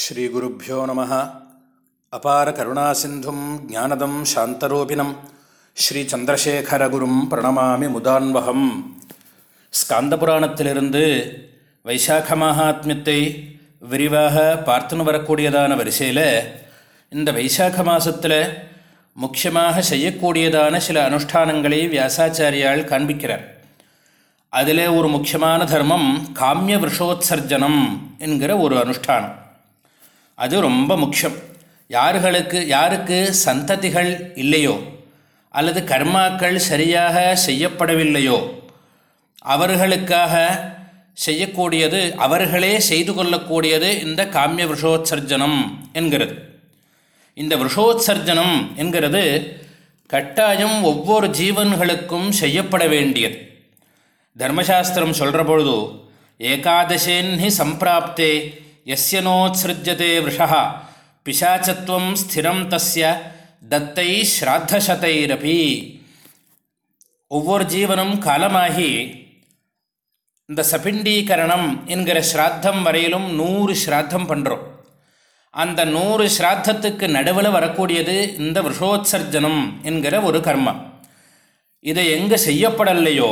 ஸ்ரீகுருப்போ நம அபார கருணாசிந்தும் ஜானதம் சாந்தரூபிணம். ஸ்ரீச்சந்திரசேகரகுரும் பிரணமாமி முதான்வகம். ஸ்காந்தபுராணத்திலிருந்து வைசாக மகாத்மியத்தை விரிவாக பார்த்துன்னு வரக்கூடியதான வரிசையில் இந்த வைசாக மாதத்தில் முக்கியமாக செய்யக்கூடியதான சில அனுஷ்டானங்களை வியாசாச்சாரியால் காண்பிக்கிறார். அதில் ஒரு முக்கியமான தர்மம் காமிய விஷோத்சர்ஜனம் என்கிற ஒரு அனுஷ்டானம். அது ரொம்ப முக்கியம். யார்களுக்கு யாருக்கு சந்ததிகள் இல்லையோ அல்லது கர்மாக்கள் சரியாக செய்யப்படவில்லையோ அவர்களுக்காக செய்யக்கூடியது அவர்களே செய்து கொள்ளக்கூடியது இந்த காமிய விஷோத்சர்ஜனம் என்கிறது. இந்த விஷோத்சர்ஜனம் என்கிறது கட்டாயம் ஒவ்வொரு ஜீவன்களுக்கும் செய்யப்பட வேண்டியது. தர்மசாஸ்திரம் சொல்கிற பொழுது ஏகாதசேன்ஹி சம்பிராப்தே எஸ்ய நோத்ஸ்ருஜ்யதே விஷா பிசாச்சத்துவம் ஸ்திரம் தஸ்ய தத்தை ஸ்ராத்தசதைரபி ஒவ்வொரு ஜீவனும் காலமாகி இந்த சபிண்டீகரணம் என்கிற ஸ்ராத்தம் வரையிலும் நூறு ஸ்ராத்தம் பண்ணுறோம் அந்த நூறு ஸ்ராத்தத்துக்கு நடுவில் வரக்கூடியது இந்த விஷோத்சர்ஜனம் என்கிற ஒரு கர்மம் இதை எங்கே செய்யப்படலையோ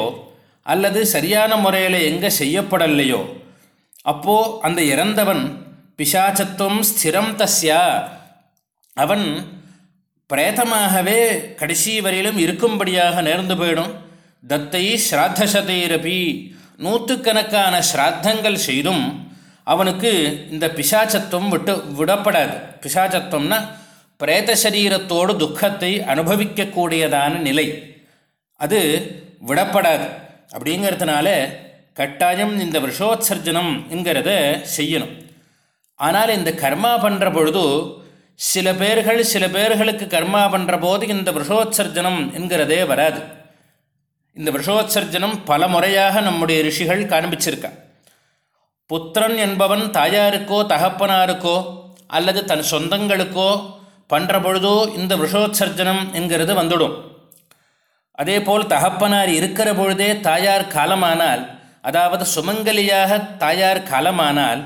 அல்லது சரியான முறையில் எங்கே செய்யப்படலையோ அப்போது அந்த இறந்தவன் பிசாச்சத்துவம் ஸ்திரம் தஸ்யா. அவன் பிரேதமாகவே கடைசி வரையிலும் இருக்கும்படியாக நேர்ந்து போயிடும். தத்தை ஸ்ராத்தசதைரபி. நூற்றுக்கணக்கான ஸ்ராத்தங்கள் செய்தும் அவனுக்கு இந்த பிசாச்சத்துவம் விட்டு விடப்படாது. பிசாச்சத்துவம்னா பிரேத சரீரத்தோடு துக்கத்தை அனுபவிக்கக்கூடியதான நிலை. அது விடப்படாது. அப்படிங்கிறதுனால கட்டாயம் இந்த விஷோத்சர்ஜனம் என்கிறத செய்யணும். ஆனால் இந்த கர்மா பண்ணுற பொழுது சில பேர்கள் சில பேர்களுக்கு கர்மா பண்ணுற போது இந்த விஷோத்சர்ஜனம் என்கிறதே வராது. இந்த விஷோத்சர்ஜனம் பல முறையாக நம்முடைய ரிஷிகள் காண்பிச்சிருக்கா. புத்திரன் என்பவன் தாயாருக்கோ தகப்பனாருக்கோ அல்லது தன் சொந்தங்களுக்கோ பண்ணுற பொழுதோ இந்த விஷோத்சர்ஜனம் என்கிறது வந்துடும். அதே போல் தகப்பனார் இருக்கிற பொழுதே தாயார் காலமானால் அதாவது சுமங்கலியாக தாயார் காலமானால்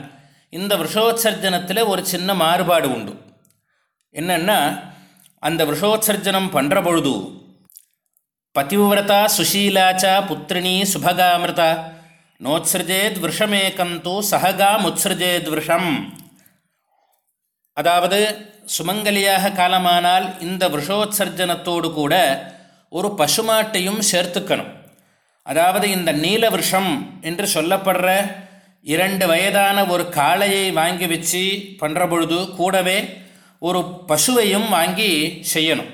இந்த விஷோத்சர்ஜனத்தில் ஒரு சின்ன மாறுபாடு உண்டு. என்னென்னா அந்த விஷோத்சர்ஜனம் பண்ணுற பொழுது பதிவிரதா சுஷீலாச்சா புத்திரிணி சுபகாமிருதா நோத்ஸ்ருஜேத் தூ சககா முத்ஸ்ருஜேத் விஷம் அதாவது சுமங்கலியாக காலமானால் இந்த விஷோத்சர்ஜனத்தோடு கூட ஒரு பசுமாட்டையும் சேர்த்துக்கணும். அதாவது இந்த நீல விஷம் என்று சொல்லப்படுற இரண்டு வயதான ஒரு காளையை வாங்கி வச்சு பண்ணுற பொழுது கூடவே ஒரு பசுவையும் வாங்கி செய்யணும்.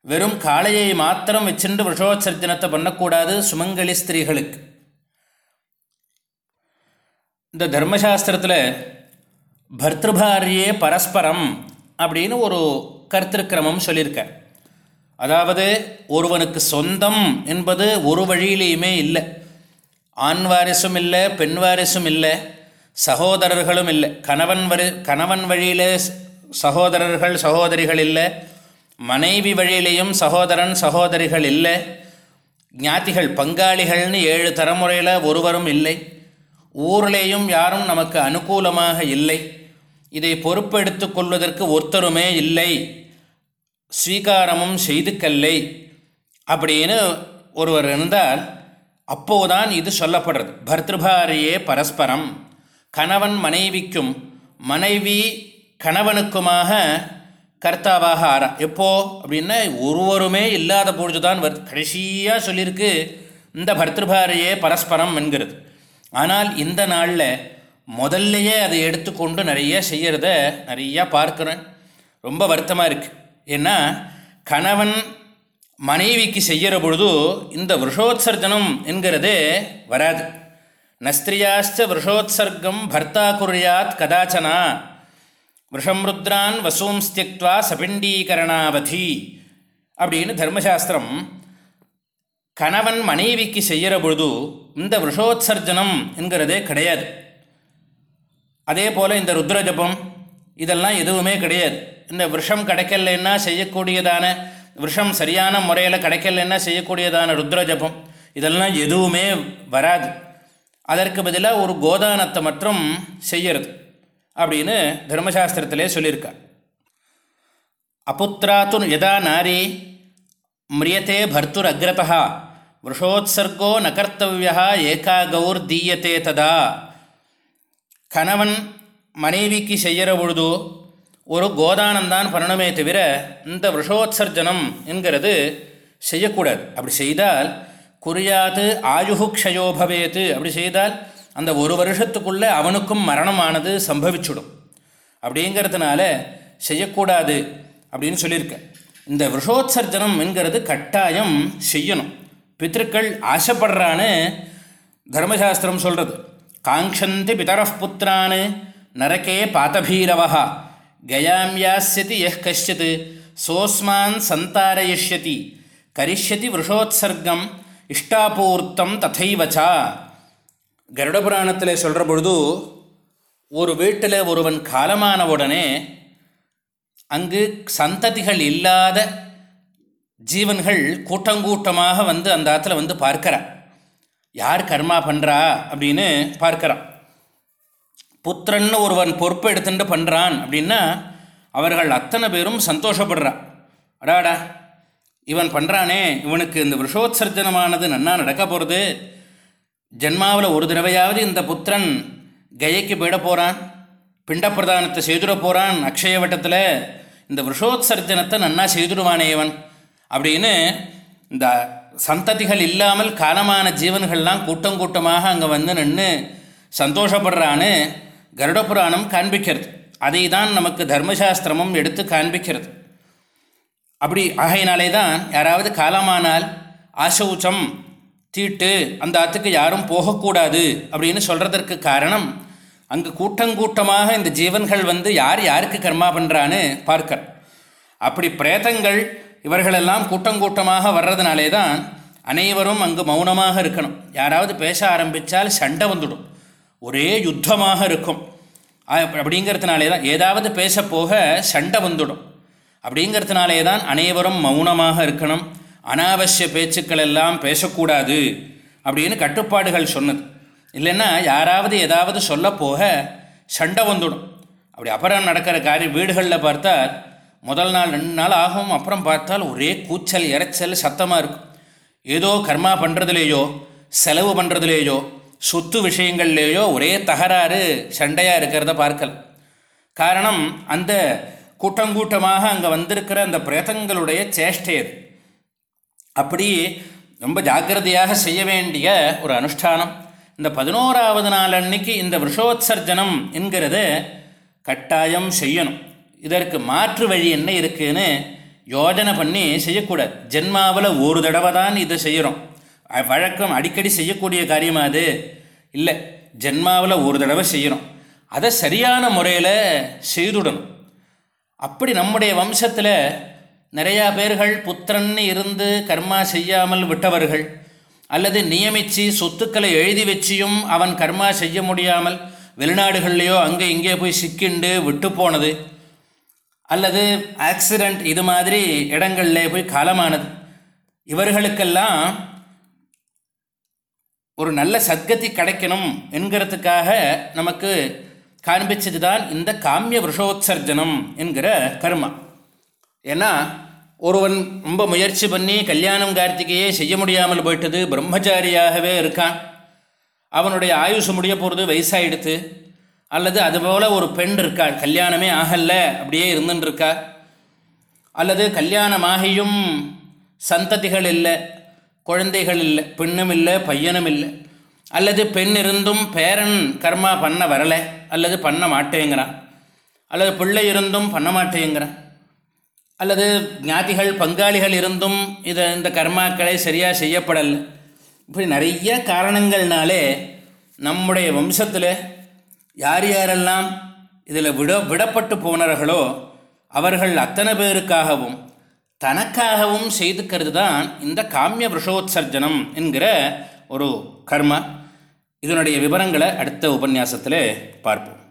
வெறும் காளையை மாத்திரம் வச்சுட்டு விஷோச்சர்ஜனத்தை பண்ணக்கூடாது சுமங்கலி ஸ்திரீகளுக்கு. இந்த தர்மசாஸ்திரத்தில் பர்திருபாரியே பரஸ்பரம் அப்படின்னு ஒரு கருத்திருக்கிரமம் சொல்லியிருக்கார். அதாவது ஒருவனுக்கு சொந்தம் என்பது ஒரு வழியிலையுமே இல்லை. ஆண் வாரிசும் இல்லை பெண் வாரிசும் இல்லை சகோதரர்களும் இல்லை. கணவன் வரி கணவன் வழியில் சகோதரர்கள் சகோதரிகள் இல்லை. மனைவி வழியிலையும் சகோதரன் சகோதரிகள் இல்லை. ஞாத்திகள் பங்காளிகள்னு ஏழு தலைமுறையில் ஒருவரும் இல்லை. ஊரிலேயும் யாரும் நமக்கு அனுகூலமாக இல்லை. இதை பொறுப்பெடுத்து கொள்வதற்கு ஒருத்தருமே இல்லை. ஸ்வீகாரமும் செய்துக்கல்லை அப்படின்னு ஒருவர் இருந்தால் அப்போதான் இது சொல்லப்படுறது. பர்திருபாரியே பரஸ்பரம். கணவன் மனைவிக்கும் மனைவி கணவனுக்குமாக கர்த்தாவாக ஆறா எப்போ? அப்படின்னா ஒருவருமே இல்லாத பொழுது தான் வர் கடைசியாக சொல்லியிருக்கு இந்த பர்திருபாரியே பரஸ்பரம் என்கிறது. ஆனால் இந்த நாளில் முதல்லையே அதை எடுத்துக்கொண்டு நிறைய செய்கிறத நிறையா பார்க்குறேன். ரொம்ப வருத்தமாக இருக்குது ஏன்னா கணவன் மனைவிக்கு செய்கிற பொழுது இந்த விஷோத்சர்ஜனம் என்கிறதே வராது. நஸ்திரியாச்ச விஷோத்சர்க்கம் பர்த்தா குறியாத் கதாச்சனா விஷம்ருத்ரான் வசூம்ஸ்தியக்வா சபிண்டீகரணாவதி அப்படின்னு தர்மசாஸ்திரம் கணவன் மனைவிக்கு செய்கிற பொழுது இந்த விஷோத்சர்ஜனம் என்கிறதே கிடையாது. அதே போல் இந்த ருத்ரஜபம் இதெல்லாம் எதுவுமே கிடையாது. இந்த விஷம் கிடைக்கலன்னா செய்யக்கூடியதான விஷம் சரியான முறையில் கிடைக்கலன்னா செய்யக்கூடியதான ருத்ரஜபம் இதெல்லாம் எதுவுமே வராது. அதற்கு பதிலாக ஒரு கோதானத்தை மற்றும் செய்யறது அப்படின்னு தர்மசாஸ்திரத்திலே சொல்லியிருக்கார். அபுத்ராத்து எதா நாரி மிரியத்தே பர்த்துர் அக்ரதா விஷோத்சர்கோ நகர்த்தவியா கர்த்தவியா ஏகா கௌர் தீயத்தே ததா. கணவன் மனைவிக்கு செய்கிற பொழுது ஒரு கோதானந்தான் பண்ணணுமே தவிர இந்த விஷோத்சர்ஜனம் என்கிறது செய்யக்கூடாது. அப்படி செய்தால் குறியாது ஆயுகு க்ஷயோ பவேத்து. அப்படி செய்தால் அந்த ஒரு வருஷத்துக்குள்ளே அவனுக்கும் மரணமானது சம்பவிச்சுடும். அப்படிங்கிறதுனால செய்யக்கூடாது அப்படின்னு சொல்லியிருக்கேன் இந்த விஷோத்சர்ஜனம் என்கிறது கட்டாயம் செய்யணும். பித்திருக்கள் ஆசைப்படுறான்னு தர்மசாஸ்திரம் சொல்கிறது காங்ஷந்தி பிதரப் புத்திரான்னு நரக்கே பாத்தபீரவா கயாம் யாஸ்யதி எஹ் கஷ்டித் சோஸ்மான் சந்தாரயிஷ்யதி கரிஷ்யதி விஷோத்சர்க்கம் இஷ்டாபூர்த்தம் ததைவச்சா கருட புராணத்தில் சொல்கிற பொழுது ஒரு வீட்டில் ஒருவன் காலமான உடனே அங்கு சந்ததிகள் இல்லாத ஜீவன்கள் கூட்டங்கூட்டமாக வந்து அந்த ஆற்றுல வந்து பார்க்கிறா யார் கர்மா பண்ணுறா அப்படின்னு பார்க்குறான். புத்திரன்னு ஒருவன் பொறுப்பு எடுத்துட்டு பண்ணுறான் அப்படின்னா அவர்கள் அத்தனை பேரும் சந்தோஷப்படுறான் அடாடா இவன் பண்ணுறானே இவனுக்கு இந்த விஷோத்சர்ஜனமானது நன்னா நடக்க போகிறது ஜென்மாவில் ஒரு தடவையாவது இந்த புத்திரன் கயைக்கு போயிட போகிறான் பிண்டப்பிரதானத்தை செய்துட போகிறான் அக்ஷய வட்டத்தில் இந்த விஷோத்சர்ஜனத்தை நன்னா செய்துடுவானே இவன் அப்படின்னு இந்த சந்ததிகள் இல்லாமல் காலமான ஜீவன்கள்லாம் கூட்டம் கூட்டமாக அங்கே வந்து நின்று சந்தோஷப்படுறான்னு கருட புராணம் காண்பிக்கிறது. அதை தான் நமக்கு தர்மசாஸ்திரமும் எடுத்து காண்பிக்கிறது. அப்படி ஆகையினாலே தான் யாராவது காலமானால் ஆசௌச்சம் தீட்டு அந்த ஆற்றுக்கு யாரும் போகக்கூடாது அப்படின்னு சொல்கிறதற்கு காரணம் அங்கு கூட்டங்கூட்டமாக இந்த ஜீவன்கள் வந்து யார் யாருக்கு கர்மா பண்ணுறான்னு பார்க்க. அப்படி பிரேதங்கள் இவர்களெல்லாம் கூட்டங்கூட்டமாக வர்றதுனாலே தான் அனைவரும் அங்கு மௌனமாக இருக்கணும். யாராவது பேச ஆரம்பித்தால் சண்டை வந்துடும். ஒரே யுத்தமாக இருக்கும். அப்படிங்கிறதுனாலே தான் ஏதாவது பேச போக சண்டை வந்துடும். அப்படிங்கிறதுனாலே தான் அனைவரும் மௌனமாக இருக்கணும். அனாவசிய பேச்சுக்கள் எல்லாம் பேசக்கூடாது அப்படின்னு கட்டுப்பாடுகள் சொன்னது. இல்லைன்னா யாராவது ஏதாவது சொல்ல போக சண்டை வந்துடும். அப்படி அப்புறம் நடக்கிற காரியம் வீடுகளில் பார்த்தால் முதல் நாள் ரெண்டு நாள் ஆகும். அப்புறம் பார்த்தால் ஒரே கூச்சல் இறைச்சல் சத்தமாக இருக்கும். ஏதோ கர்மா பண்ணுறதுலேயோ செலவு பண்ணுறதுலேயோ சொத்து விஷயங்கள்லேயோ ஒரே தகராறு சண்டையாக இருக்கிறத பார்க்கல. காரணம் அந்த கூட்டங்கூட்டமாக அங்கே வந்திருக்கிற அந்த பிரேதங்களுடைய சேஷ்டை அது. அப்படி ரொம்ப ஜாக்கிரதையாக செய்ய வேண்டிய ஒரு அனுஷ்டானம். இந்த பதினோராவது நாள் அன்னைக்கு இந்த விஷோத்சர்ஜனம் என்கிறத கட்டாயம் செய்யணும். இதற்கு மாற்று வழி என்ன இருக்குதுன்னு யோஜனை பண்ணி செய்யக்கூடாது. ஜென்மாவில் ஒரு தடவை தான் இதை செய்கிறோம் வழக்கம் அடிக்கடி செய்யக்கூடிய காரியம் அது. இல்லை ஜென்மாவில் ஒரு தடவை செய்யணும். அதை சரியான முறையில் செய்துடணும். அப்படி நம்முடைய வம்சத்தில் நிறையா பேர்கள் புத்திரன்னு இருந்து கர்மா செய்யாமல் விட்டவர்கள் அல்லது நியமித்து சொத்துக்களை எழுதி வச்சியும் அவன் கர்மா செய்ய முடியாமல் வெளிநாடுகள்லேயோ அங்கே இங்கே போய் சிக்கிண்டு விட்டு போனது அல்லது ஆக்சிடெண்ட் இது மாதிரி இடங்களில் போய் காலமானது. இவர்களுக்கெல்லாம் ஒரு நல்ல சத்கதி கிடைக்கணும் என்கிறதுக்காக நமக்கு காண்பிச்சது தான் இந்த காமிய விஷோத்சர்ஜனம் என்கிற கர்மா. ஏன்னா ஒருவன் ரொம்ப முயற்சி பண்ணி கல்யாணம் கார்த்திகையே செய்ய முடியாமல் போயிட்டது பிரம்மச்சாரியாகவே இருக்கான். அவனுடைய ஆயுசு முடிய போகிறது வயசாகிடுத்து அல்லது அதுபோல் ஒரு பெண் இருக்காள் கல்யாணமே ஆகலை அப்படியே இருந்துட்டுருக்கா அல்லது கல்யாணமாகியும் சந்ததிகள் இல்லை குழந்தைகள் இல்லை பெண்ணும் இல்லை பையனும் இல்லை அல்லது பெண் இருந்தும் பேரன் கர்மா பண்ண வரலை அல்லது பண்ண மாட்டேங்கிறான். அல்லது பிள்ளை இருந்தும் பண்ண மாட்டேங்கிறான். அல்லது ஞாதிகள் பங்காளிகள் இருந்தும் இதை இந்த கர்மாக்களை சரியாக செய்யப்படலை. இப்படி நிறைய காரணங்கள்னாலே நம்முடைய வம்சத்தில் யார் யாரெல்லாம் இதில் விட விடப்பட்டு போனவர்களோ அவர்கள் அத்தனை பேருக்காகவும் தனக்காகவும் செய்துக்கிறது தான் இந்த காமிய விஷோத்சர்ஜனம் என்கிற ஒரு கர்ம. இதனுடைய விவரங்களை அடுத்த உபன்யாசத்தில் பார்ப்போம்.